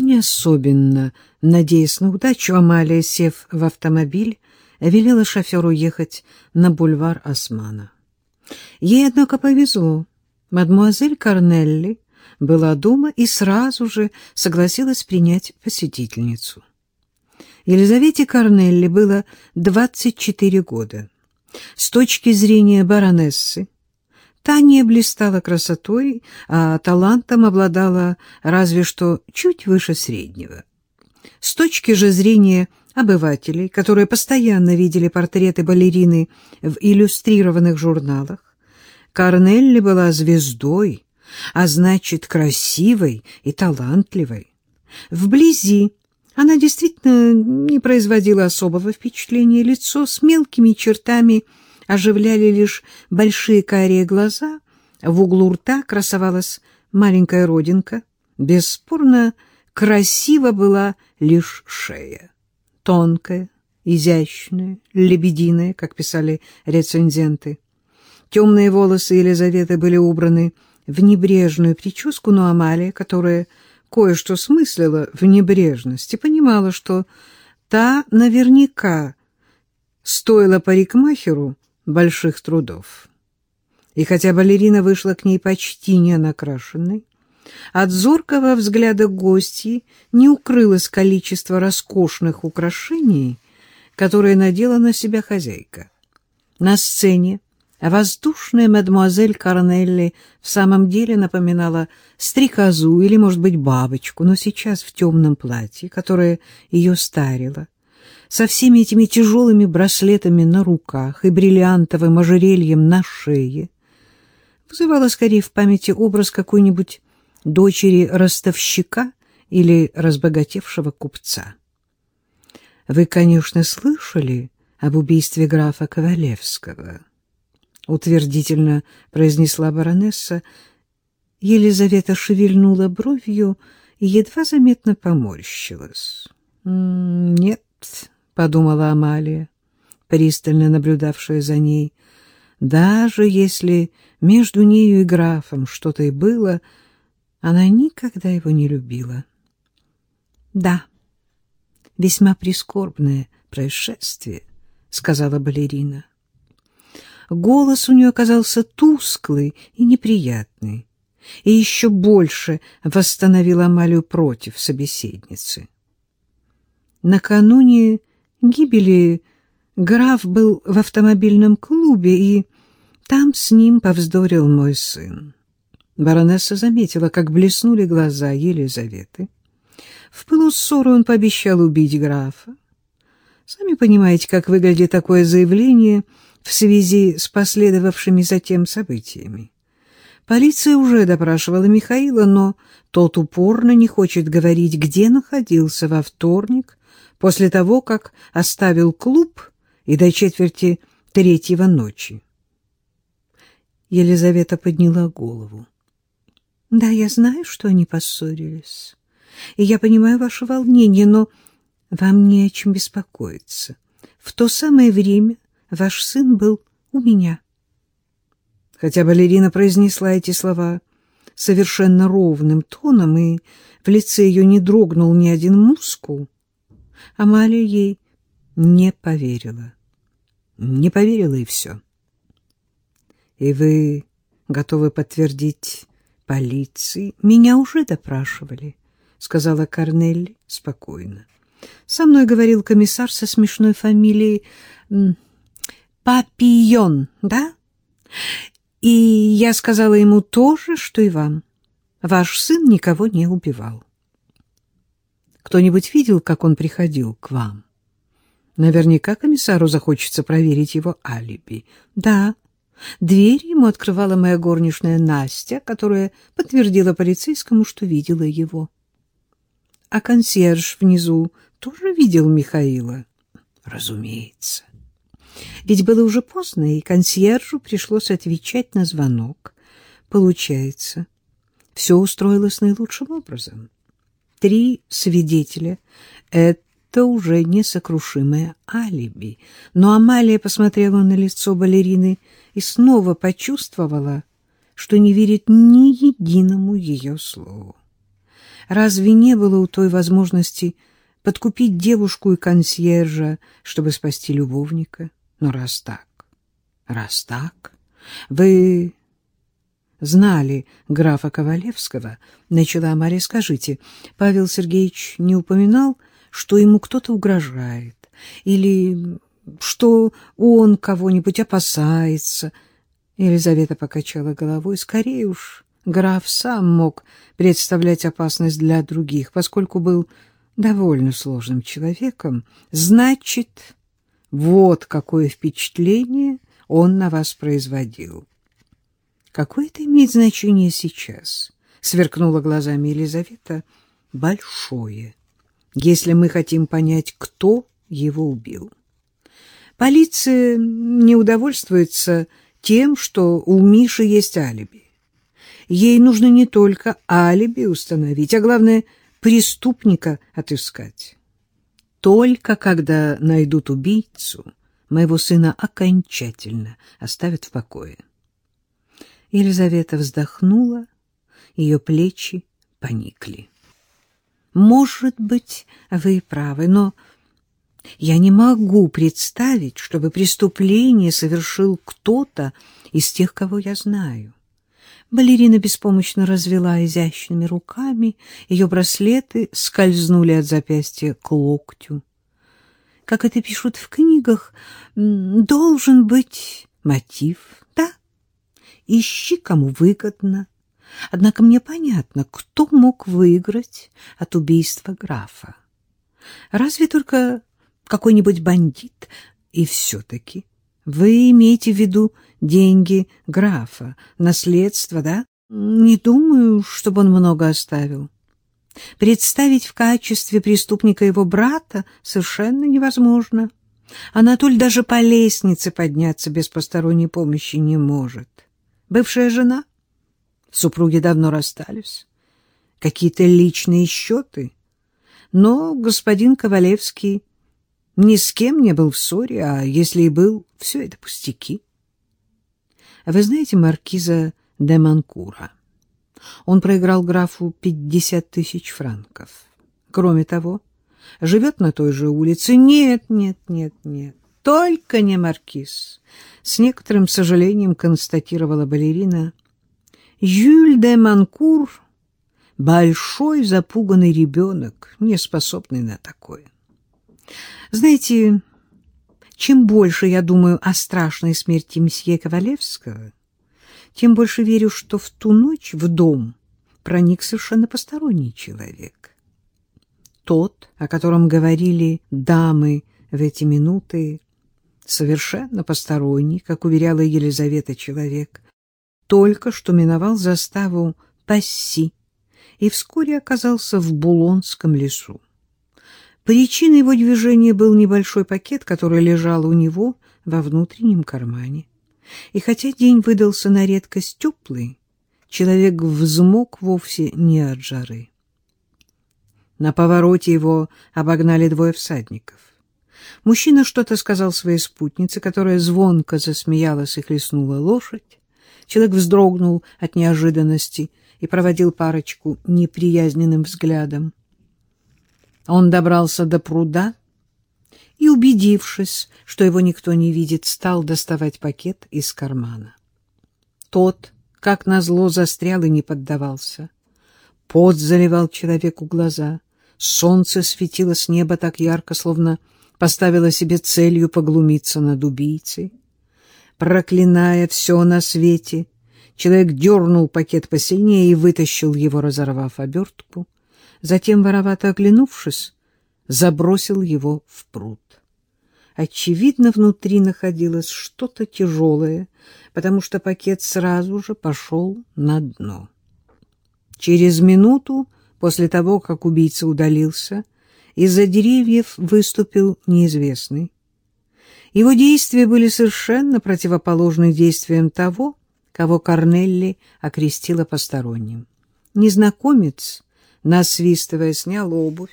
Не особенно, надеясь на удачу, Амалия, сев в автомобиль, велела шоферу ехать на бульвар Османа. Ей, однако, повезло. Мадмуазель Корнелли была дома и сразу же согласилась принять посетительницу. Елизавете Корнелли было 24 года. С точки зрения баронессы, та не блистала красотой, а талантом обладала разве что чуть выше среднего. С точки же зрения обывателей, которые постоянно видели портреты балерины в иллюстрированных журналах, Корнелли была звездой, а значит, красивой и талантливой. Вблизи она действительно не производила особого впечатления. Лицо с мелкими чертами оживляли лишь большие карие глаза, в углу рта красовалась маленькая родинка. Бесспорно, красива была лишь шея. Тонкая, изящная, лебединая, как писали рецензенты. Темные волосы Елизаветы были убраны в небрежную прическу, но Амалия, которая кое-что смыслила в небрежности, понимала, что та наверняка стоила парикмахеру больших трудов. И хотя балерина вышла к ней почти не накрашенной, от зоркого взгляда гостей не укрылось количество роскошных украшений, которые надела на себя хозяйка. На сцене воздушная мадемуазель Корнелли в самом деле напоминала стрекозу или, может быть, бабочку, но сейчас в темном платье, которое ее старило, со всеми этими тяжелыми браслетами на руках и бриллиантовым ожерельем на шее, вызывала скорее в памяти образ какой-нибудь дочери ростовщика или разбогатевшего купца. Вы, конечно, слышали об убийстве графа Ковалевского? Утвердительно произнесла баронесса. Елизавета шевельнула бровью и едва заметно поморщилась. «Нет», — подумала Амалия, пристально наблюдавшая за ней, — «даже если между нею и графом что-то и было, — она никогда его не любила. Да, весьма прискорбное происшествие, сказала балерина. Голос у нее оказался тусклый и неприятный, и еще больше восстановил Амалию против собеседницы. Накануне гибели граф был в автомобильном клубе, и там с ним повздорил мой сын. Баронесса заметила, как блеснули глаза Елизаветы. В пылу ссоры он пообещал убить графа. Сами понимаете, как выглядит такое заявление в связи с последовавшими затем событиями. Полиция уже допрашивала Михаила, но тот упорно не хочет говорить, где находился во вторник, после того, как оставил клуб и до четверти третьего ночи. Елизавета подняла голову. Да, я знаю, что они поссорились. И я понимаю ваше волнение, но вам не о чем беспокоиться. В то самое время ваш сын был у меня. Хотя балерина произнесла эти слова совершенно ровным тоном, и в лице ее не дрогнул ни один мускул, Амалия ей не поверила. Не поверила, и все. И вы готовы подтвердить полиции. Меня уже допрашивали, — сказала Корнелли спокойно. Со мной говорил комиссар со смешной фамилией Папион, да? И я сказала ему то же, что и вам. Ваш сын никого не убивал. Кто-нибудь видел, как он приходил к вам? Наверняка комиссару захочется проверить его алиби. Да, — Дверь ему открывала моя горничная Настя, которая подтвердила полицейскому, что видела его. А консьерж внизу тоже видел Михаила? Разумеется. Ведь было уже поздно, и консьержу пришлось отвечать на звонок. Получается, все устроилось наилучшим образом. Три свидетеля — это уже несокрушимое алиби. Но Амалия посмотрела на лицо балерины — и снова почувствовала, что не верит ни единому ее слову. Разве не было у той возможности подкупить девушку и консьержа, чтобы спасти любовника? Но раз так, раз так, вы знали графа Ковалевского, начала Мария, скажите, Павел Сергеевич не упоминал, что ему кто-то угрожает, или что он кого-нибудь опасается? Елизавета покачала головой. Скорее уж, граф сам мог представлять опасность для других, поскольку был довольно сложным человеком. Значит, вот какое впечатление он на вас производил. Какое это имеет значение сейчас? Сверкнула глазами Елизавета. Большое. Если мы хотим понять, кто его убил. Полиция не удовольствуется тем, что у Миши есть алиби. Ей нужно не только алиби установить, а главное — преступника отыскать. Только когда найдут убийцу, моего сына окончательно оставят в покое. Елизавета вздохнула, ее плечи поникли. Может быть, вы правы, но я не могу представить, чтобы преступление совершил кто-то из тех, кого я знаю. Балерина беспомощно развела изящными руками, ее браслеты скользнули от запястья к локтю. Как это пишут в книгах, должен быть мотив? Ищи, кому выгодно. Однако мне понятно, кто мог выиграть от убийства графа. Разве только какой-нибудь бандит. И все-таки вы имеете в виду деньги графа, наследство, да? Не думаю, чтобы он много оставил. Представить в качестве преступника его брата совершенно невозможно. Анатоль даже по лестнице подняться без посторонней помощи не может. Бывшая жена? Супруги давно расстались. Какие-то личные счеты. Но господин Ковалевский ни с кем не был в ссоре, а если и был, все это пустяки. Вы знаете маркиза де Манкура? Он проиграл графу пятьдесят тысяч франков. Кроме того, живет на той же улице. Нет, нет, нет, нет, только не маркиз. С некоторым сожалением констатировала балерина. Жюль де Манкур — большой запуганный ребенок, не способный на такое. Знаете, чем больше я думаю о страшной смерти месье Ковалевского, тем больше верю, что в ту ночь в дом проник совершенно посторонний человек. Тот, о котором говорили дамы в эти минуты, совершенно посторонний, как уверяла Елизавета человек, только что миновал заставу Пасси и вскоре оказался в Булонском лесу. Причиной его движения был небольшой пакет, который лежал у него во внутреннем кармане. И хотя день выдался на редкость теплый, человек взмок вовсе не от жары. На повороте его обогнали двое всадников. Мужчина что-то сказал своей спутнице, которая звонко засмеялась и хлестнула лошадь. Человек вздрогнул от неожиданности и проводил парочку неприязненным взглядом. Он добрался до пруда и, убедившись, что его никто не видит, стал доставать пакет из кармана. Тот, как назло, застрял и не поддавался. Пот заливал человеку глаза. Солнце светило с неба так ярко, словно поставило себе целью поглумиться над убийцей. Проклиная все на свете, человек дернул пакет посильнее и вытащил его, разорвав обертку затем, воровато оглянувшись, забросил его в пруд. Очевидно, внутри находилось что-то тяжелое, потому что пакет сразу же пошел на дно. Через минуту после того, как убийца удалился, из-за деревьев выступил неизвестный. Его действия были совершенно противоположны действиям того, кого Корнелли окрестила посторонним. Незнакомец насвистывая, снял обувь,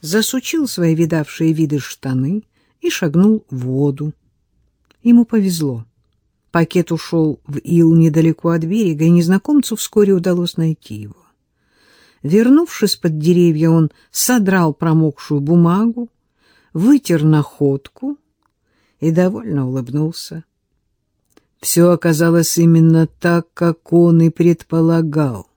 засучил свои видавшие виды штаны и шагнул в воду. Ему повезло. Пакет ушел в ил недалеко от берега, и незнакомцу вскоре удалось найти его. Вернувшись под деревья, он содрал промокшую бумагу, вытер находку и довольно улыбнулся. Все оказалось именно так, как он и предполагал.